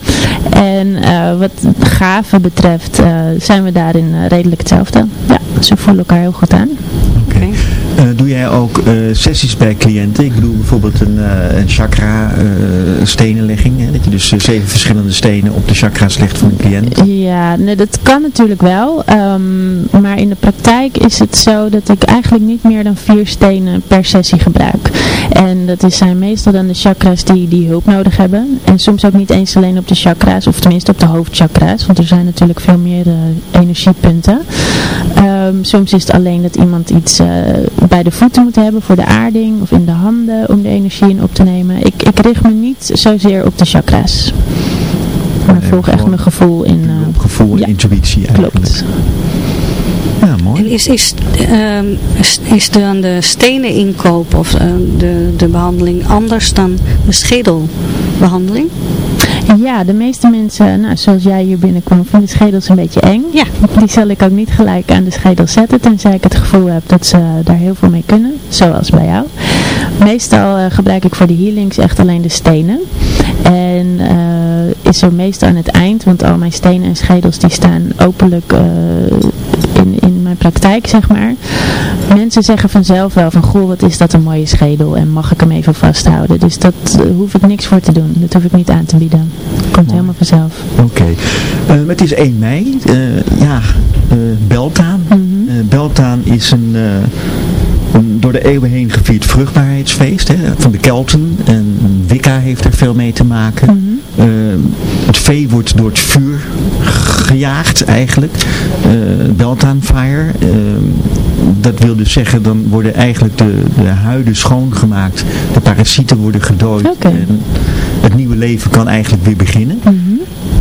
En wat gaven betreft zijn we daarin redelijk hetzelfde. Ja, ze voelen elkaar heel goed aan. Eh, doe jij ook eh, sessies bij cliënten? Ik bedoel bijvoorbeeld een, eh, een chakra stenenlegging. Hè? Dat je dus zeven verschillende stenen op de chakra's legt van een cliënt. Ja, dat kan natuurlijk wel. ehm, maar in de praktijk is het zo dat ik eigenlijk niet meer dan vier stenen per sessie gebruik. En dat zijn meestal dan de chakras die, die hulp nodig hebben. En soms ook niet eens alleen op de chakra's, of tenminste op de hoofdchakra's. Want er zijn natuurlijk veel meer energiepunten. Ehm, soms is het alleen dat iemand iets eh, bij de voeten moet hebben voor de aarding. Of in de handen om de energie in op te nemen. Ik, ik richt me niet zozeer op de chakra's. Maar Nee, volg echt mijn gevoel in... Eh, op gevoel en ja, intuïtie eigenlijk. Klopt. Ja, En mooi. is, is, ehm, is- is dan de stenen inkoop of eh, de, de behandeling anders dan de schedelbehandeling? Ja, de meeste mensen, nou, zoals jij hier binnenkwam, vinden schedels een beetje eng. Ja. Die zal ik ook niet gelijk aan de schedel zetten, tenzij ik het gevoel heb dat ze daar heel veel mee kunnen, zoals bij jou. Meestal gebruik ik voor de healings echt alleen de stenen. En is er meestal aan het eind, want al mijn stenen en schedels die staan openlijk in, in mijn praktijk, zeg maar. Mensen zeggen vanzelf wel van, goh, wat is dat een mooie schedel en mag ik hem even vasthouden. Dus dat hoef ik niks voor te doen. Dat hoef ik niet aan te bieden. Komt helemaal vanzelf. Oké. het is 1 mei. ja, Beltaan. Mm Beltaan is een een door de eeuwen heen gevierd vruchtbaarheidsfeest hè, van de Kelten. En Wicca heeft er veel mee te maken. Mhm. Ehm, het vee wordt door het vuur gejaagd eigenlijk. Uh, Beltane Fire. Ehm, dat wil dus zeggen, dan worden eigenlijk de, de huiden schoongemaakt. De parasieten worden gedooid. En het nieuwe leven kan eigenlijk weer beginnen. Mhm.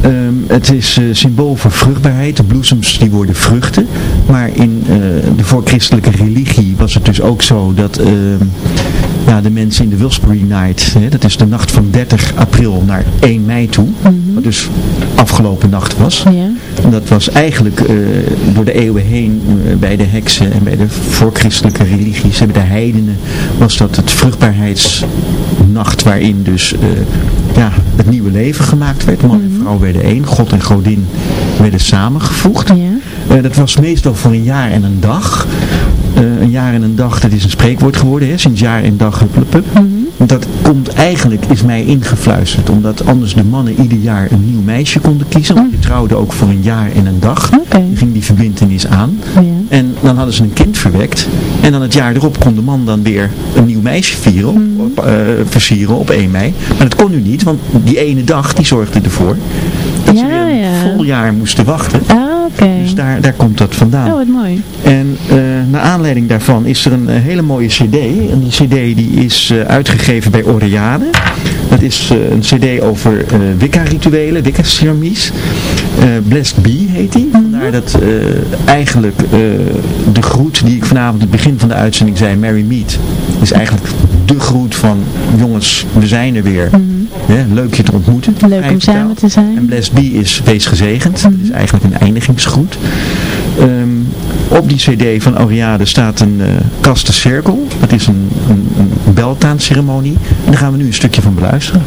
Ehm, het is uh, symbool voor vruchtbaarheid. De bloesems die worden vruchten. Maar in uh, de voorchristelijke religie was het dus ook zo dat uh, ja, de mensen in de Wilsbury Night, hè, dat is de nacht van 30 april naar 1 mei toe, mm wat dus afgelopen nacht was. Ja. En dat was eigenlijk uh, door de eeuwen heen bij de heksen en bij de voorchristelijke religies, bij de heidenen, was dat het vruchtbaarheidsnacht waarin dus ja, het nieuwe leven gemaakt werd. Man en mhm. vrouw werden één. God en godin werden samengevoegd. Ja. Uh, dat was meestal voor een jaar en een dag. Uh, een jaar en een dag, dat is een spreekwoord geworden. Hè? Sinds jaar en dag, hup, hup, hup. Mm Dat komt eigenlijk, is mij ingefluisterd. Omdat anders de mannen ieder jaar een nieuw meisje konden kiezen. Want die mhm. trouwden ook voor een jaar en een dag. Okay. ging die verbindenis aan. Ja. En dan hadden ze een kind verwekt. En dan het jaar erop kon de man dan weer een nieuw meisje vieren, mm op, uh, versieren op 1 mei. Maar dat kon nu niet, want die ene dag die zorgde ervoor dat ze weer een ja. vol jaar moesten wachten. Ah, Dus daar, daar komt dat vandaan. Oh, wat mooi. En uh, naar aanleiding daarvan is er een uh, hele mooie cd. En die cd die is uh, uitgegeven bij Oriade. Dat is een cd over Wicca-rituelen, Wicca-ceremonies. Blessed Bee heet die. Mm Vandaar dat eigenlijk de groet die ik vanavond het begin van de uitzending zei, Mary Meet, is eigenlijk de groet van jongens, we zijn er weer. Mm leuk je te ontmoeten. Leuk om samen te zijn. En Blessed Bee is wees gezegend. Dat is eigenlijk een eindigingsgroet. Um, op die cd van Oriade staat een uh, kastencirkel. Dat is een, een, een beltaanceremonie. En daar gaan we nu een stukje van beluisteren.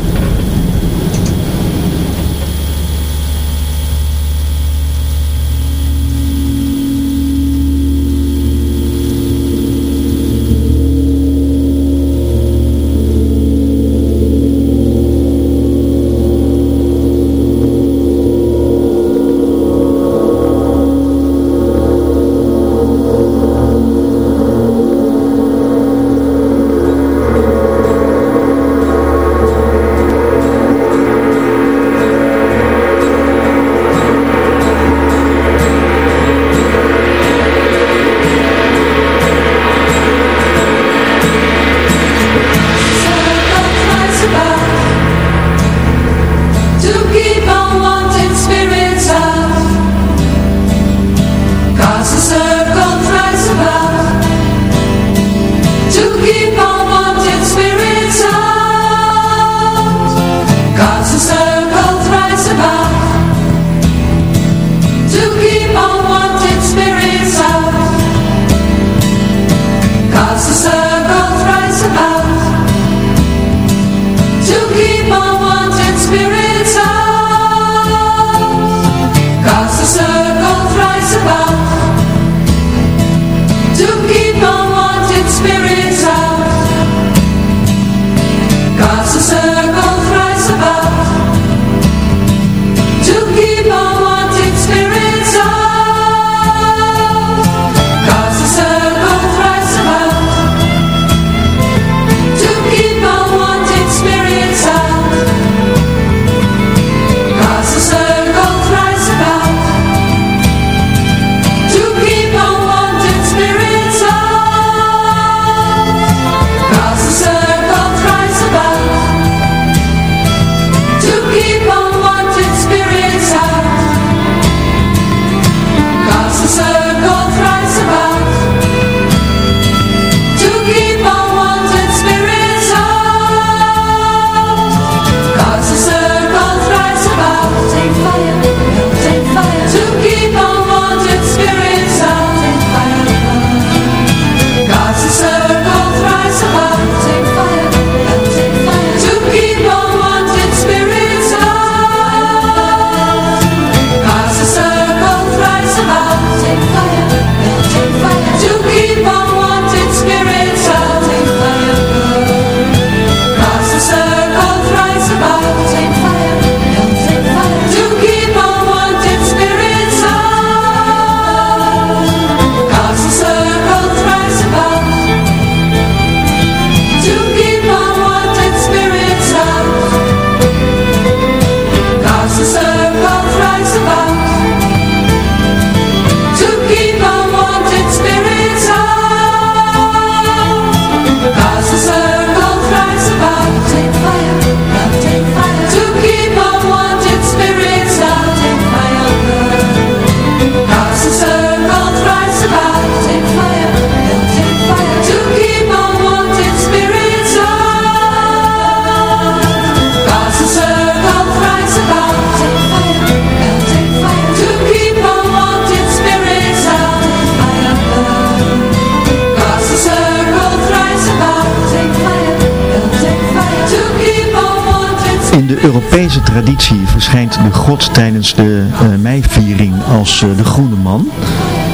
Traditie verschijnt de god tijdens de uh, meiviering als uh, de groene man.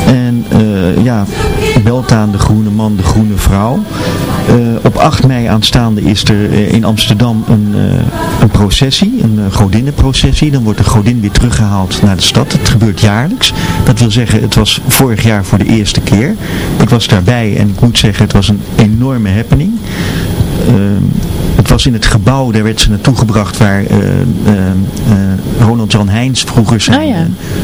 En uh, ja, aan de groene man, de groene vrouw. op 8 mei aanstaande is er in Amsterdam een, een processie, een godinnenprocessie. Dan wordt de godin weer teruggehaald naar de stad. Het gebeurt jaarlijks. Dat wil zeggen, het was vorig jaar voor de eerste keer. Ik was daarbij en ik moet zeggen, het was een enorme happening. Ehm, was in het gebouw, daar werd ze naartoe gebracht waar uh, Ronald Jan Heijns vroeger zijn oh,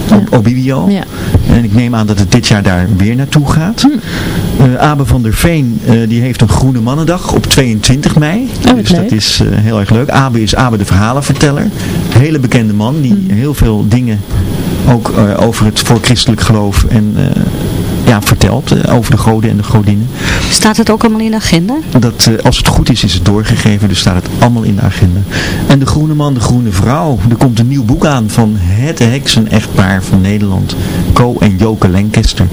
ja. op Obibio. Ja. En ik neem aan dat het dit jaar daar weer naartoe gaat. Hm. Abe van der Veen, die heeft een Groene Mannendag op 22 mei. Oh, dus dat is heel erg leuk. Abe is Abe de verhalenverteller. Hele bekende man die hm. heel veel dingen ook over het voorchristelijk geloof en ja, verteld eh, over de goden en de godinnen. Staat het ook allemaal in de agenda? Dat, eh, als het goed is, is het doorgegeven, dus staat het allemaal in de agenda. En de groene man, de groene vrouw. Er komt een nieuw boek aan van het heksen-echtpaar van Nederland. Co en Joke Lancaster.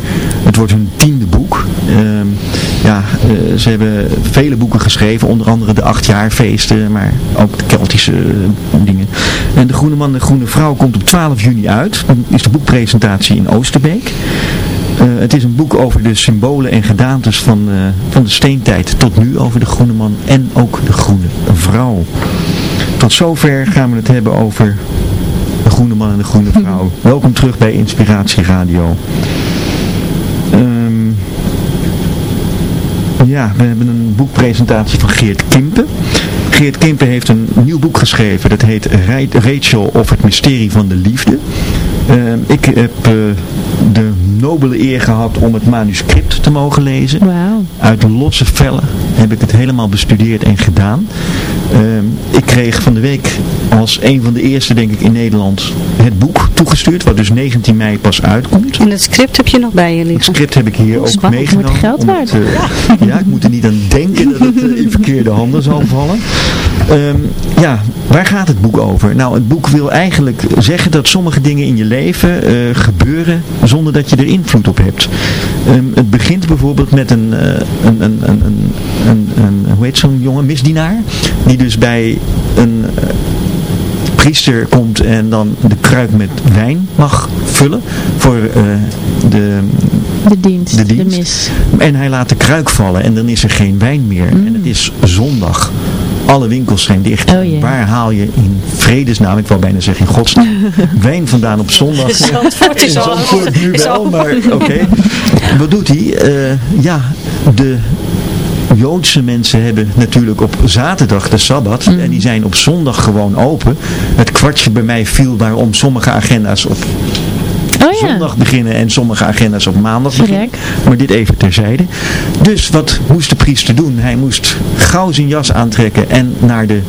Het wordt hun tiende boek. Ehm, ja, uh, ze hebben vele boeken geschreven, onder andere de achtjaarfeesten, maar ook de Keltische dingen. En de groene man, de groene vrouw komt op 12 juni uit. Dan is de boekpresentatie in Oosterbeek. Uh, het is een boek over de symbolen en gedaantes van, uh, van de steentijd tot nu over de groene man en ook de groene vrouw. Tot zover gaan we het hebben over de groene man en de groene vrouw. Welkom terug bij Inspiratie Radio. Um, ja, we hebben een boekpresentatie van Geert Kimpen. Geert Kimpen heeft een nieuw boek geschreven. Dat heet Rachel of het mysterie van de liefde. Uh, ik heb uh, de nobele eer gehad om het manuscript te mogen lezen. Wow. Uit losse vellen heb ik het helemaal bestudeerd en gedaan. Uh, ik kreeg van de week als een van de eerste denk ik in Nederland het boek toegestuurd. Wat dus 19 mei pas uitkomt. En het script heb je nog bij je liggen? Het script heb ik hier ook Spannend. meegenomen. Het geld waard. Uh, ja, ik moet er niet aan denken dat het in verkeerde handen zal vallen. Um, ja, waar gaat het boek over? Nou, het boek wil eigenlijk zeggen dat sommige dingen in je leven uh, gebeuren zonder dat je er invloed op hebt. Um, het begint bijvoorbeeld met een, uh, een, een, een, een, een, hoe heet zo'n jongen, misdienaar, die dus bij een uh, priester komt en dan de kruik met wijn mag vullen voor uh, de, de, dienst, de dienst, de mis. En hij laat de kruik vallen en dan is er geen wijn meer. Mm. En het is zondag alle winkels zijn dicht. Oh, Waar haal je in vredesnaam, ik wou bijna zeggen in godsnaam, wijn vandaan op zondag? Zandvoort is Zandvoort nu wel, maar oké. Wat doet hij? Uh, ja, de Joodse mensen hebben natuurlijk op zaterdag de Sabbat mm. en die zijn op zondag gewoon open. Het kwartje bij mij viel waarom sommige agenda's op oh, ja. zondag beginnen en sommige agenda's op maandag beginnen. Maar dit even terzijde. Dus wat moest de priester doen? Hij moest gauw zijn jas aantrekken en naar de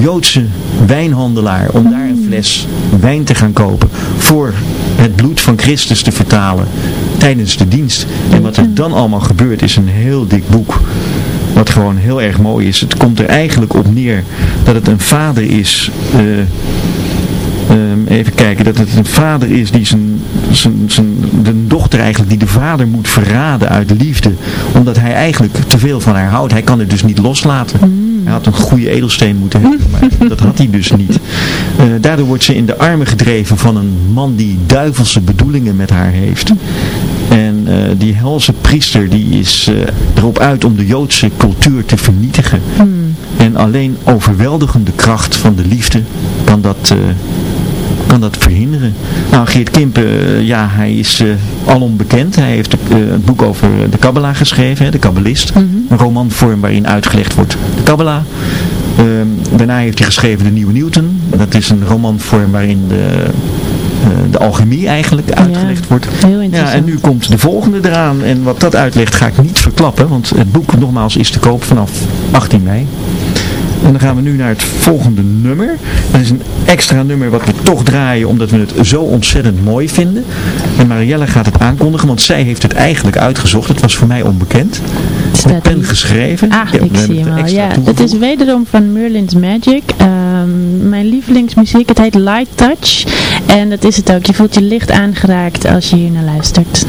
Joodse wijnhandelaar om daar een fles wijn te gaan kopen voor het bloed van Christus te vertalen tijdens de dienst. En wat er dan allemaal gebeurt is een heel dik boek. Wat gewoon heel erg mooi is. Het komt er eigenlijk op neer dat het een vader is... Uh, um, even kijken, dat het een vader is die zijn, zijn, zijn, de dochter eigenlijk, die de vader moet verraden uit liefde. Omdat hij eigenlijk te veel van haar houdt. Hij kan het dus niet loslaten. Mm. Hij had een goede edelsteen moeten hebben, maar dat had hij dus niet. Uh, daardoor wordt ze in de armen gedreven van een man die duivelse bedoelingen met haar heeft. En uh, die helse priester die is uh, erop uit om de Joodse cultuur te vernietigen. Mm. En alleen overweldigende kracht van de liefde kan dat, uh, kan dat verhinderen. Nou, Geert Kimpen, ja, hij is uh, alom bekend. Hij heeft uh, het boek over de Kabbalah geschreven, hè, de Kabbalist. Mm -hmm. Een romanvorm waarin uitgelegd wordt de Kabbalah. Ehm, daarna heeft hij geschreven De Nieuwe Newton. Dat is een romanvorm waarin de, de alchemie eigenlijk uitgelegd ja, wordt. Heel ja, en nu komt de volgende eraan. En wat dat uitlegt ga ik niet verklappen. Want het boek nogmaals is te koop vanaf 18 mei. En dan gaan we nu naar het volgende nummer. Dat is een extra nummer wat we toch draaien omdat we het zo ontzettend mooi vinden. En Marielle gaat het aankondigen, want zij heeft het eigenlijk uitgezocht. Het was voor mij onbekend. Met pen geschreven. Ah, ik, ik zie hem al. Ja, het is wederom van Merlin's Magic. Um, mijn lievelingsmuziek, het heet Light Touch. En dat is het ook. Je voelt je licht aangeraakt als je hier naar luistert.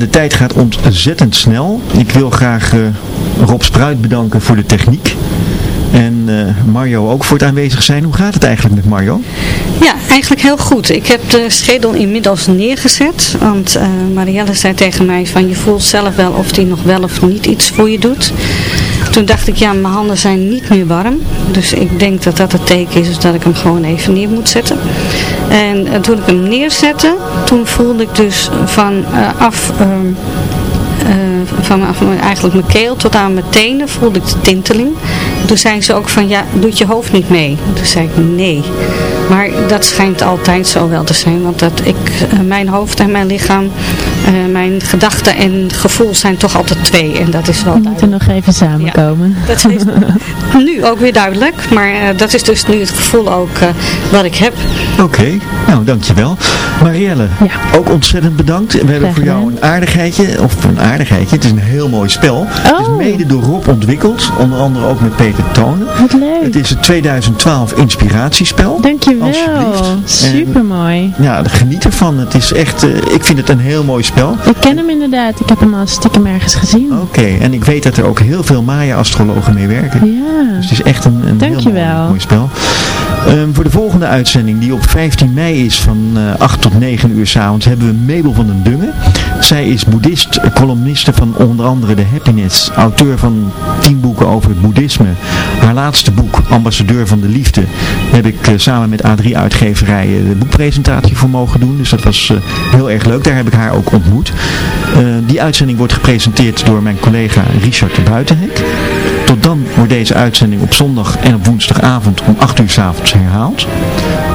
De tijd gaat ontzettend snel. Ik wil graag uh, Rob Spruit bedanken voor de techniek. En uh, Mario ook voor het aanwezig zijn. Hoe gaat het eigenlijk met Mario? Ja, eigenlijk heel goed. Ik heb de schedel inmiddels neergezet. Want uh, Marielle zei tegen mij van je voelt zelf wel of die nog wel of niet iets voor je doet. Toen dacht ik, ja, mijn handen zijn niet meer warm. Dus ik denk dat dat het teken is dat ik hem gewoon even neer moet zetten. En uh, toen ik hem neerzette, toen voelde ik dus van af... Ehm, van eigenlijk mijn keel tot aan mijn tenen voelde ik de tinteling. Toen zei ze ook van, ja, doet je hoofd niet mee? Toen zei ik, nee. Maar dat schijnt altijd zo wel te zijn, want dat ik, mijn hoofd en mijn lichaam, uh, mijn gedachten en gevoel zijn toch altijd twee. En dat is wel We moeten nog even samenkomen. Ja, dat is nu ook weer duidelijk, maar uh, dat is dus nu het gevoel ook wat ik heb. Oké, okay, nou dankjewel. Marielle, ja. ook ontzettend bedankt. We hebben voor jou een aardigheidje, of een aardigheidje, het is een heel mooi spel. Oh. Het is mede door Rob ontwikkeld, onder andere ook met Peter Tonen. Wat leuk. Het is het 2012 inspiratiespel. Dankjewel. Alsjeblieft. Super mooi. Ja, geniet ervan. Het is echt, uh, ik vind het een heel mooi spel. Ik ken hem inderdaad. Ik heb hem al stiekem ergens gezien. Oké, okay. en ik weet dat er ook heel veel Maya-astrologen mee werken. Ja. Dus het is echt een, een heel mooi, mooi spel. Um, voor de volgende uitzending, die op 15 mei is van uh, 8 tot 9 uur s'avonds, hebben we Mabel van den Dungen. Zij is boeddhist, columniste van onder andere de Happiness, auteur van 10 boeken over het boeddhisme. Haar laatste boek, Ambassadeur van de Liefde, heb ik uh, samen met A3 uitgeverijen de boekpresentatie voor mogen doen. Dus dat was uh, heel erg leuk. Daar heb ik haar ook ontmoet. Uh, die uitzending wordt gepresenteerd door mijn collega Richard de Buitenhek. Tot dan wordt deze uitzending op zondag en op woensdagavond om 8 uur s avonds herhaald.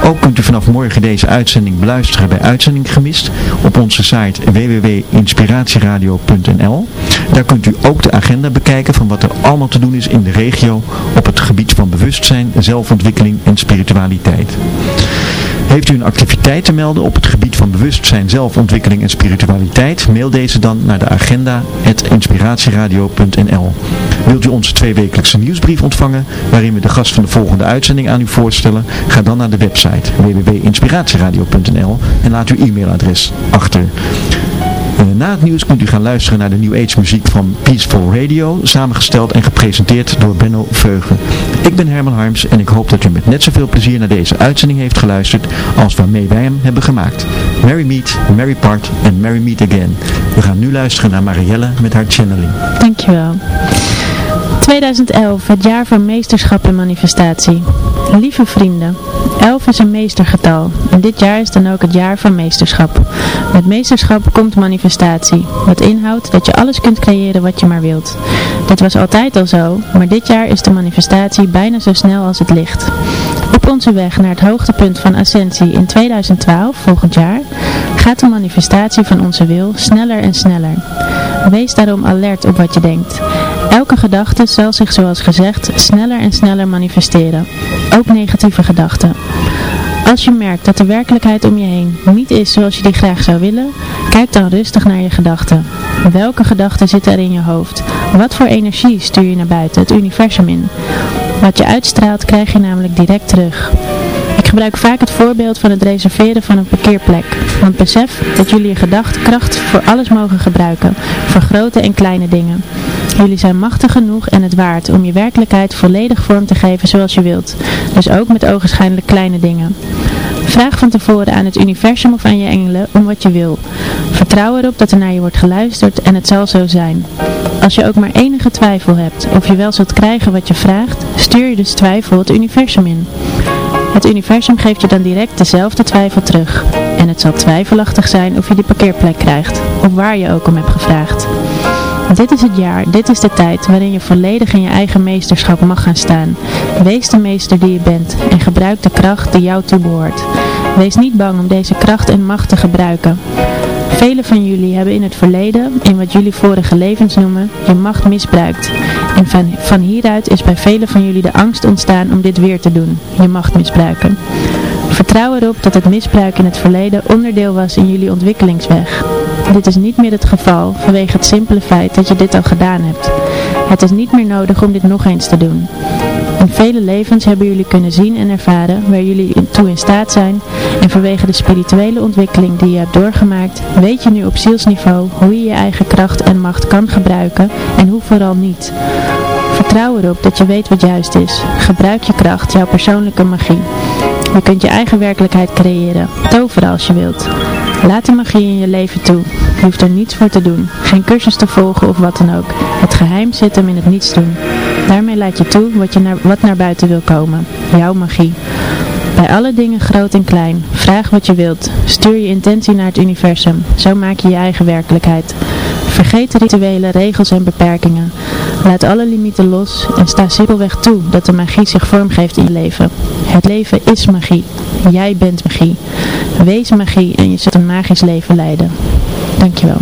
Ook kunt u vanaf morgen deze uitzending beluisteren bij Uitzending Gemist op onze site www.inspiratieradio.nl. Daar kunt u ook de agenda bekijken van wat er allemaal te doen is in de regio op het gebied van bewustzijn, zelfontwikkeling en spiritualiteit. Heeft u een activiteit te melden op het gebied van bewustzijn, zelfontwikkeling en spiritualiteit? Mail deze dan naar de agenda.inspiratieradio.nl Wilt u onze tweewekelijkse nieuwsbrief ontvangen, waarin we de gast van de volgende uitzending aan u voorstellen? Ga dan naar de website www.inspiratieradio.nl en laat uw e-mailadres achter. Na het nieuws kunt u gaan luisteren naar de New Age muziek van Peaceful Radio, samengesteld en gepresenteerd door Benno Veugen. Ik ben Herman Harms en ik hoop dat u met net zoveel plezier naar deze uitzending heeft geluisterd als waarmee wij hem hebben gemaakt. Merry Meet, Merry Part en Merry Meet Again. We gaan nu luisteren naar Marielle met haar channeling. Dankjewel. 2011, het jaar van meesterschap en manifestatie. Lieve vrienden, 11 is een meestergetal en dit jaar is dan ook het jaar van meesterschap. Met meesterschap komt manifestatie, wat inhoudt dat je alles kunt creëren wat je maar wilt. Dat was altijd al zo, maar dit jaar is de manifestatie bijna zo snel als het licht. Op onze weg naar het hoogtepunt van ascensie in 2012, volgend jaar, gaat de manifestatie van onze wil sneller en sneller. Wees daarom alert op wat je denkt. Elke gedachte zal zich zoals gezegd sneller en sneller manifesteren. Ook negatieve gedachten. Als je merkt dat de werkelijkheid om je heen niet is zoals je die graag zou willen, kijk dan rustig naar je gedachten. Welke gedachten zitten er in je hoofd? Wat voor energie stuur je naar buiten, het universum in? Wat je uitstraalt krijg je namelijk direct terug. Ik gebruik vaak het voorbeeld van het reserveren van een parkeerplek. Want besef dat jullie je gedachtkracht voor alles mogen gebruiken. Voor grote en kleine dingen. Jullie zijn machtig genoeg en het waard om je werkelijkheid volledig vorm te geven zoals je wilt. Dus ook met ogenschijnlijk kleine dingen. Vraag van tevoren aan het universum of aan je engelen om wat je wil. Vertrouw erop dat er naar je wordt geluisterd en het zal zo zijn. Als je ook maar enige twijfel hebt of je wel zult krijgen wat je vraagt, stuur je dus twijfel het universum in. Het universum geeft je dan direct dezelfde twijfel terug. En het zal twijfelachtig zijn of je die parkeerplek krijgt, of waar je ook om hebt gevraagd. Dit is het jaar, dit is de tijd waarin je volledig in je eigen meesterschap mag gaan staan. Wees de meester die je bent en gebruik de kracht die jou toebehoort. Wees niet bang om deze kracht en macht te gebruiken. Velen van jullie hebben in het verleden, in wat jullie vorige levens noemen, je macht misbruikt. En van, van hieruit is bij velen van jullie de angst ontstaan om dit weer te doen, je macht misbruiken. Vertrouw erop dat het misbruik in het verleden onderdeel was in jullie ontwikkelingsweg. Dit is niet meer het geval vanwege het simpele feit dat je dit al gedaan hebt. Het is niet meer nodig om dit nog eens te doen. In vele levens hebben jullie kunnen zien en ervaren waar jullie toe in staat zijn en vanwege de spirituele ontwikkeling die je hebt doorgemaakt, weet je nu op zielsniveau hoe je je eigen kracht en macht kan gebruiken en hoe vooral niet. Vertrouw erop dat je weet wat juist is. Gebruik je kracht, jouw persoonlijke magie. Je kunt je eigen werkelijkheid creëren, toveren als je wilt. Laat de magie in je leven toe. Je hoeft er niets voor te doen, geen cursus te volgen of wat dan ook. Het geheim zit hem in het niets doen. Daarmee laat je toe wat, je naar, wat naar buiten wil komen. Jouw magie. Bij alle dingen groot en klein. Vraag wat je wilt. Stuur je intentie naar het universum. Zo maak je je eigen werkelijkheid. Vergeet rituelen, regels en beperkingen. Laat alle limieten los en sta simpelweg toe dat de magie zich vormgeeft in je leven. Het leven is magie. Jij bent magie. Wees magie en je zult een magisch leven leiden. Dankjewel.